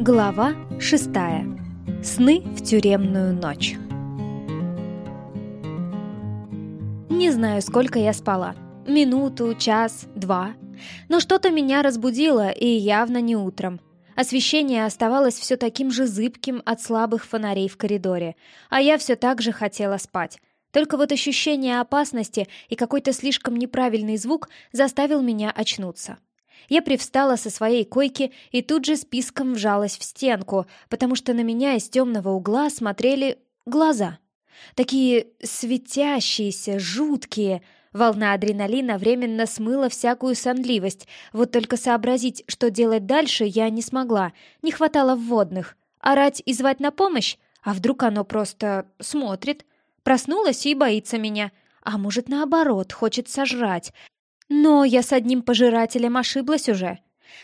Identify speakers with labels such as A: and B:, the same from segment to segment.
A: Глава шестая. Сны в тюремную ночь. Не знаю, сколько я спала. Минуту, час, два. Но что-то меня разбудило, и явно не утром. Освещение оставалось все таким же зыбким от слабых фонарей в коридоре, а я все так же хотела спать. Только вот ощущение опасности и какой-то слишком неправильный звук заставил меня очнуться. Я привстала со своей койки и тут же списком вжалась в стенку, потому что на меня из темного угла смотрели глаза. Такие светящиеся, жуткие. Волна адреналина временно смыла всякую сонливость. Вот только сообразить, что делать дальше, я не смогла. Не хватало вводных. Орать и звать на помощь? А вдруг оно просто смотрит? Проснулась и боится меня. А может, наоборот, хочет сожрать. Но я с одним пожирателем ошиблась уже.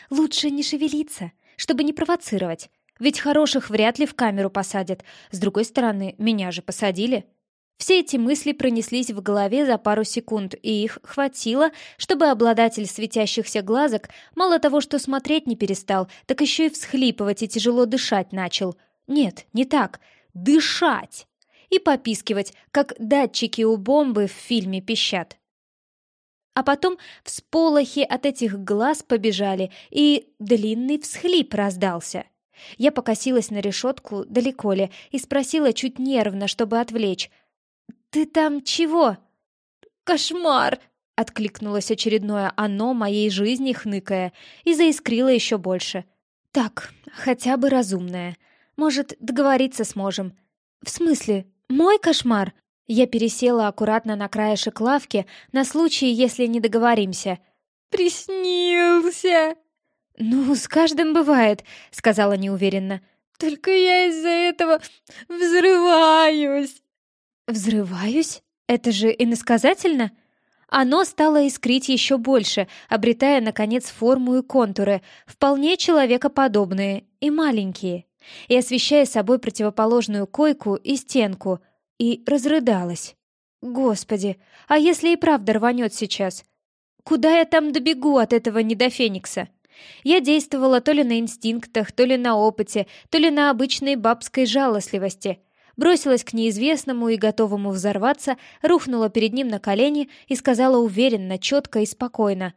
A: Лучше не шевелиться, чтобы не провоцировать. Ведь хороших вряд ли в камеру посадят. С другой стороны, меня же посадили. Все эти мысли пронеслись в голове за пару секунд, и их хватило, чтобы обладатель светящихся глазок мало того, что смотреть не перестал, так еще и всхлипывать и тяжело дышать начал. Нет, не так. Дышать! И попискивать, как датчики у бомбы в фильме пищат. А потом всполохи от этих глаз побежали, и длинный всхлип раздался. Я покосилась на решетку, далеко ли, и спросила чуть нервно, чтобы отвлечь. «Ты там чего?» «Кошмар!» — откликнулось очередное «оно» моей жизни, хныкая, и заискрило еще больше. «Так, хотя бы разумное. Может, договориться сможем». «В смысле, мой кошмар?» Я пересела аккуратно на краешек лавки на случай, если не договоримся. «Приснился!» «Ну, с каждым бывает», — сказала неуверенно. «Только я из-за этого взрываюсь!» «Взрываюсь? Это же иносказательно?» Оно стало искрить еще больше, обретая, наконец, форму и контуры, вполне человекоподобные и маленькие, и освещая собой противоположную койку и стенку — и разрыдалась. Господи, а если и правда рванет сейчас? Куда я там добегу от этого недофеникса? Я действовала то ли на инстинктах, то ли на опыте, то ли на обычной бабской жалостливости. Бросилась к неизвестному и готовому взорваться, рухнула перед ним на колени и сказала уверенно, четко и спокойно.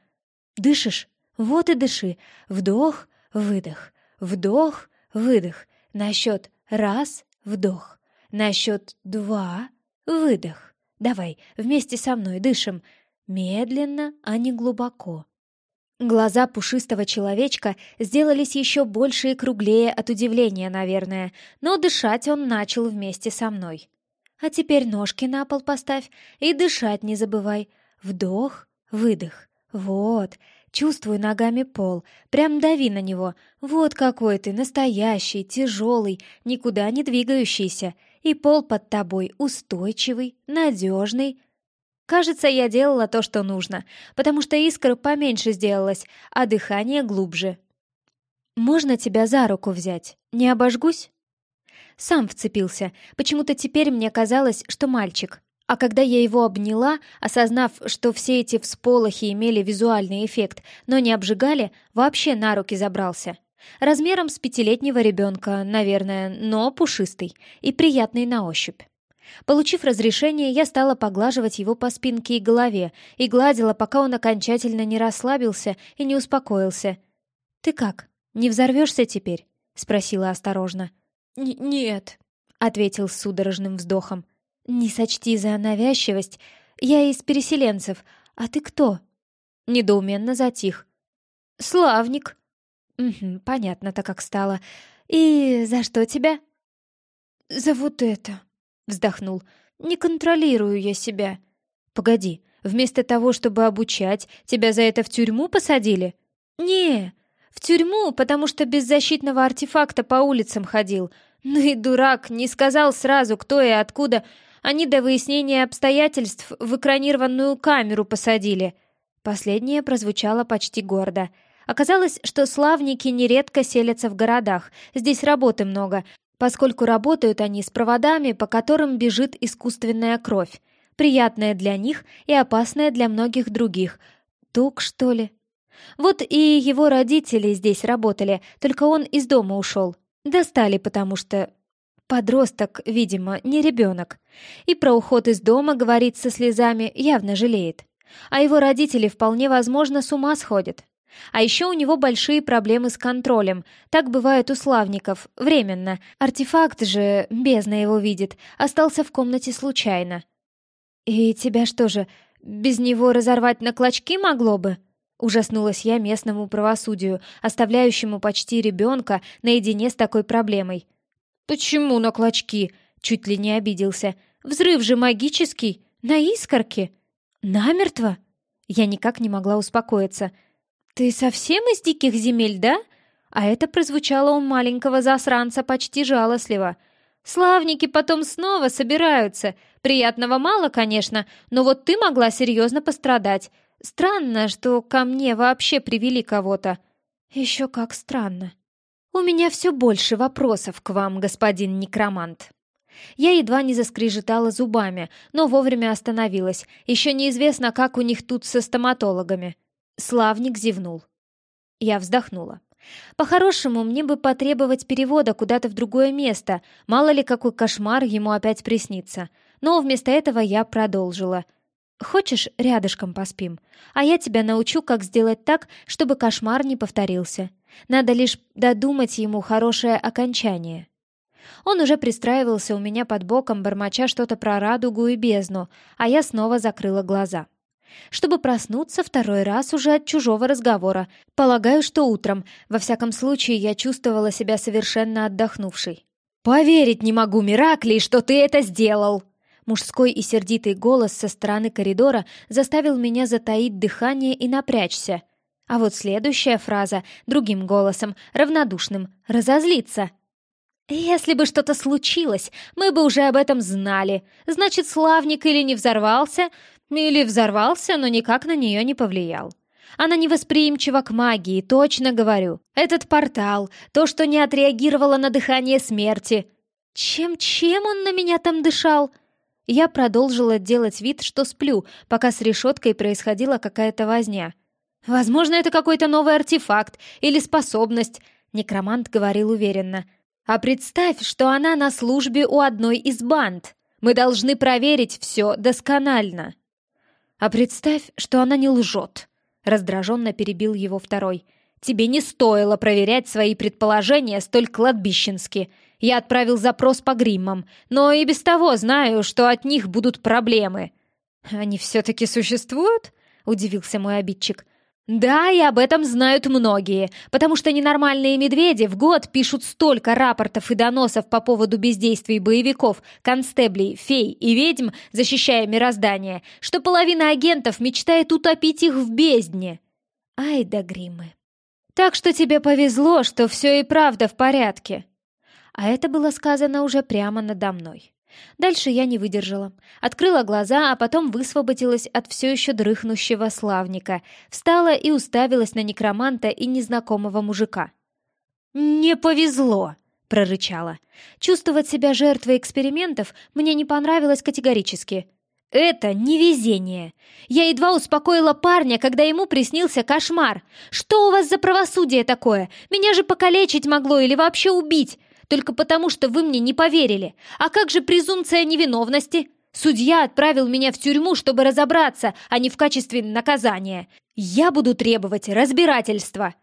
A: «Дышишь? Вот и дыши. Вдох, выдох. Вдох, выдох. На счет раз, вдох. На счет два — выдох. Давай, вместе со мной дышим. Медленно, а не глубоко. Глаза пушистого человечка сделались еще больше и круглее от удивления, наверное, но дышать он начал вместе со мной. А теперь ножки на пол поставь и дышать не забывай. Вдох, выдох. Вот, чувствуй ногами пол, прям дави на него. Вот какой ты, настоящий, тяжелый, никуда не двигающийся и пол под тобой устойчивый, надежный. Кажется, я делала то, что нужно, потому что искра поменьше сделалась, а дыхание глубже. «Можно тебя за руку взять? Не обожгусь?» Сам вцепился. Почему-то теперь мне казалось, что мальчик. А когда я его обняла, осознав, что все эти всполохи имели визуальный эффект, но не обжигали, вообще на руки забрался. Размером с пятилетнего ребенка, наверное, но пушистый и приятный на ощупь. Получив разрешение, я стала поглаживать его по спинке и голове и гладила, пока он окончательно не расслабился и не успокоился. «Ты как, не взорвешься теперь?» — спросила осторожно. «Нет», — ответил с судорожным вздохом. «Не сочти за навязчивость. Я из переселенцев. А ты кто?» Недоуменно затих. «Славник», «Угу, понятно-то как стало. И за что тебя?» «За вот это», — вздохнул. «Не контролирую я себя». «Погоди, вместо того, чтобы обучать, тебя за это в тюрьму посадили?» «Не, в тюрьму, потому что без защитного артефакта по улицам ходил. Ну и дурак, не сказал сразу, кто и откуда. Они до выяснения обстоятельств в экранированную камеру посадили». Последнее прозвучало почти гордо — Оказалось, что славники нередко селятся в городах, здесь работы много, поскольку работают они с проводами, по которым бежит искусственная кровь, приятная для них и опасная для многих других. Ток, что ли? Вот и его родители здесь работали, только он из дома ушел. Достали, потому что... Подросток, видимо, не ребенок. И про уход из дома говорит со слезами, явно жалеет. А его родители вполне возможно с ума сходят. А еще у него большие проблемы с контролем. Так бывает у славников, временно. Артефакт же, бездна его видит, остался в комнате случайно. «И тебя что же, без него разорвать на клочки могло бы?» Ужаснулась я местному правосудию, оставляющему почти ребенка наедине с такой проблемой. «Почему на клочки?» — чуть ли не обиделся. «Взрыв же магический, на искорке. Намертво?» Я никак не могла успокоиться. «Ты совсем из диких земель, да?» А это прозвучало у маленького засранца почти жалостливо. «Славники потом снова собираются. Приятного мало, конечно, но вот ты могла серьезно пострадать. Странно, что ко мне вообще привели кого-то. Еще как странно. У меня все больше вопросов к вам, господин некромант. Я едва не заскрежетала зубами, но вовремя остановилась. Еще неизвестно, как у них тут со стоматологами. Славник зевнул. Я вздохнула. По-хорошему, мне бы потребовать перевода куда-то в другое место, мало ли какой кошмар ему опять приснится. Но вместо этого я продолжила. Хочешь, рядышком поспим? А я тебя научу, как сделать так, чтобы кошмар не повторился. Надо лишь додумать ему хорошее окончание». Он уже пристраивался у меня под боком, бормоча что-то про радугу и бездну, а я снова закрыла глаза. Чтобы проснуться второй раз уже от чужого разговора. Полагаю, что утром. Во всяком случае, я чувствовала себя совершенно отдохнувшей. «Поверить не могу, Мираклий, что ты это сделал!» Мужской и сердитый голос со стороны коридора заставил меня затаить дыхание и напрячься. А вот следующая фраза, другим голосом, равнодушным, разозлиться. «Если бы что-то случилось, мы бы уже об этом знали. Значит, Славник или не взорвался, или взорвался, но никак на нее не повлиял. Она невосприимчива к магии, точно говорю. Этот портал, то, что не отреагировало на дыхание смерти. Чем-чем он на меня там дышал?» Я продолжила делать вид, что сплю, пока с решеткой происходила какая-то возня. «Возможно, это какой-то новый артефакт или способность», — некромант говорил уверенно. «А представь, что она на службе у одной из банд. Мы должны проверить все досконально». «А представь, что она не лжет», — раздраженно перебил его второй. «Тебе не стоило проверять свои предположения столь кладбищенски. Я отправил запрос по гриммам, но и без того знаю, что от них будут проблемы». «Они все-таки существуют?» — удивился мой обидчик. «Да, и об этом знают многие, потому что ненормальные медведи в год пишут столько рапортов и доносов по поводу бездействий боевиков, констеблей, фей и ведьм, защищая мироздание, что половина агентов мечтает утопить их в бездне». Ай да гримы. «Так что тебе повезло, что все и правда в порядке», а это было сказано уже прямо надо мной. Дальше я не выдержала. Открыла глаза, а потом высвободилась от все еще дрыхнущего славника, встала и уставилась на некроманта и незнакомого мужика. «Не повезло!» — прорычала. Чувствовать себя жертвой экспериментов мне не понравилось категорически. «Это невезение! Я едва успокоила парня, когда ему приснился кошмар! Что у вас за правосудие такое? Меня же покалечить могло или вообще убить! Только потому, что вы мне не поверили. А как же презумпция невиновности? Судья отправил меня в тюрьму, чтобы разобраться, а не в качестве наказания. Я буду требовать разбирательства.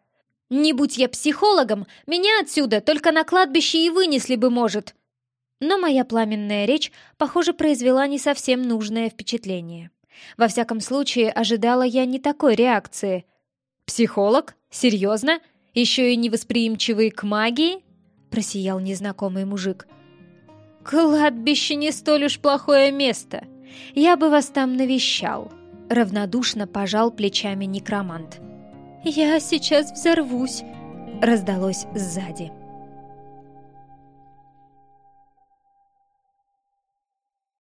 A: Не будь я психологом, меня отсюда только на кладбище и вынесли бы, может. Но моя пламенная речь, похоже, произвела не совсем нужное впечатление. Во всяком случае, ожидала я не такой реакции. «Психолог? Серьезно? Еще и невосприимчивый к магии?» Просиял незнакомый мужик. «Кладбище не столь уж плохое место. Я бы вас там навещал», — равнодушно пожал плечами некромант. «Я сейчас взорвусь», — раздалось сзади.